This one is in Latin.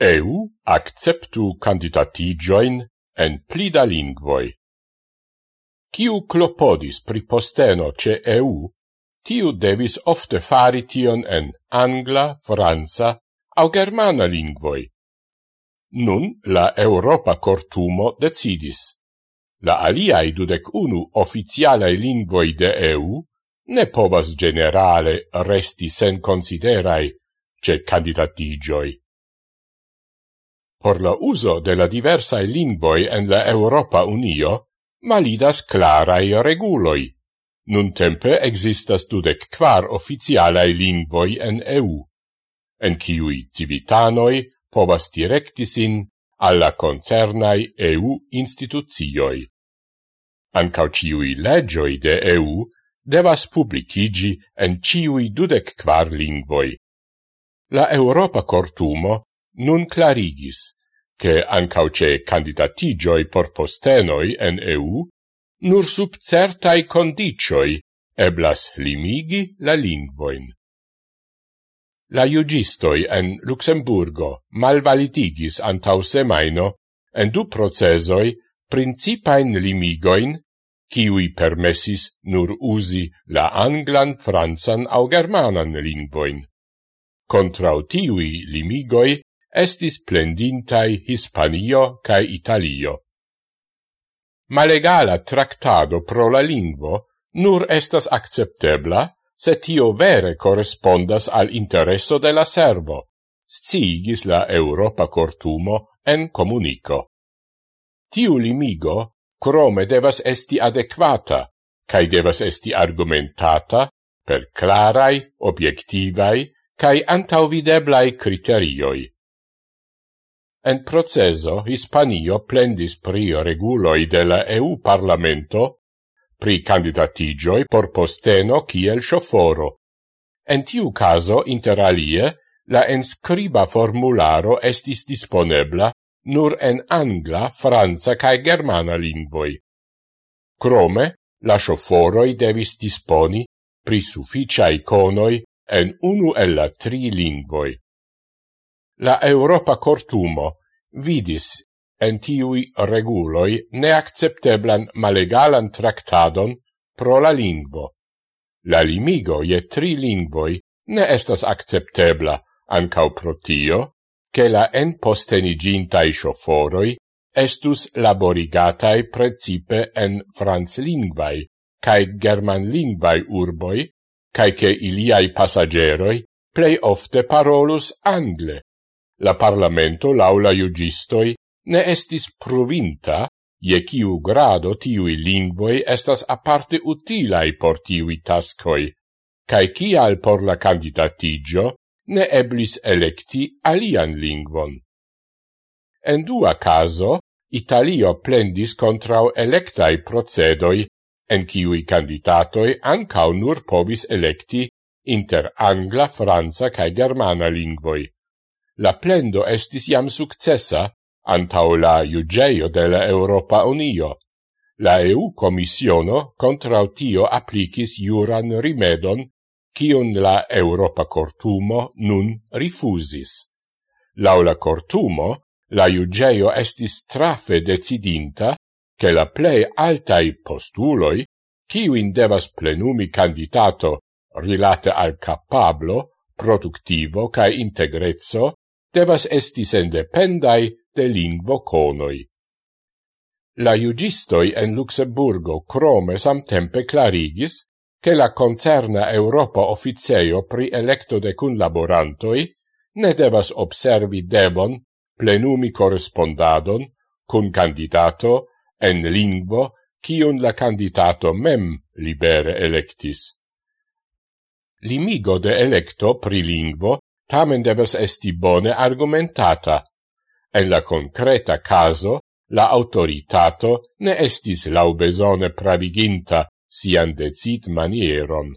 EU acceptu candidatigioin en plida lingvoi. Ciu clopodis pri posteno ce EU, tiu devis ofte fari tion en angla, Franza au germana lingvoi. Nun la Europa cortumo decidis. La aliai dudec unu officialae lingvoi de EU ne povas generale resti sen considerai ce candidatigioi Por la uso de la diversae lingvoi en la Europa Unio, malidas clarae reguloi. Nun tempe existas dudec quar officialae lingvoi en EU, en ciui civitanoi povas directisin alla concernai EU instituzioi. Ancau ciui legioi de EU devas publicigi en ciui dudec quar lingvoi. La Europa Cortumo nun clarigis, che ancau ce candidatigioi por postenoi en EU nur sub certai condicioi eblas limigi la lingvoin. La iugistoi en Luxemburgo malvalitigis antau semaino en du procesoi principain limigoin, kiui permessis nur usi la anglan, franzan au germanan lingvoin. Contrau tiui limigoi estis plendintai Hispanio cae Italio. Malegala tractado pro la lingvo nur estas acceptebla se tio vere correspondas al intereso de la servo, sciigis la Europa cortumo en comunico. Tiu limigo crome devas esti adequata, cae devas esti argumentata per clarai, obiectivai, cae antauvideblai criterioi. En proceso Hispanio plendis pri reguloi de la EU Parlamento pri candidatigioi por posteno kiel choforo. En tiu caso, inter alie, la enscriba formularo estis disponebla nur en angla, franca cae germana lingvoi. Crome, la shoforoi devis disponi pri sufficia iconoi en unu el la tri lingvoi. La Europa cortumo vidis en tiui reguloi neaccepteblan malegalan tractadon pro la lingvo. La limigo je tri lingvoi ne estas acceptebla ancau pro tio, che la enpostenigintai shoforoi estus laborigatai precipe en franclingvai cae germanlingvai urboi, cae che iliai passageroi plei ofte parolus angle, La Parlamento laula iugistoi ne estis provinta je kiu grado tiui lingvoi estas aparte utilai por tiui tascoi, cae cial por la candidatigio ne eblis electi alian lingvon. En dua caso, Italio plendis contrau electai procedoi, en kiui candidatoi ancau nur povis electi inter angla, Franza cae germana lingvoi la plendo estis jam successa antau la iugeio de la Europa Unio. La EU Commissiono contra tio applicis juran rimedon, cion la Europa Cortumo nun rifusis. Laula Cortumo, la iugeio estis trafe decidinta che la plei altai postuloi, ciuin devas plenumi candidato rilate al capablo, productivo cae integrezzo, devas esti sendependai de lingvo conoi. La iugistoi en Luxemburgo crome samtempe clarigis che la concerna Europa officeio pri electo de cunlaborantoi ne devas observi devon plenumi correspondadon cun candidato en lingvo cion la candidato mem libere electis. Limigo de electo pri lingvo tamen devas esti bone argumentata. En la concreta caso, la autoritato ne estis laubesone praviginta sian decid manieron.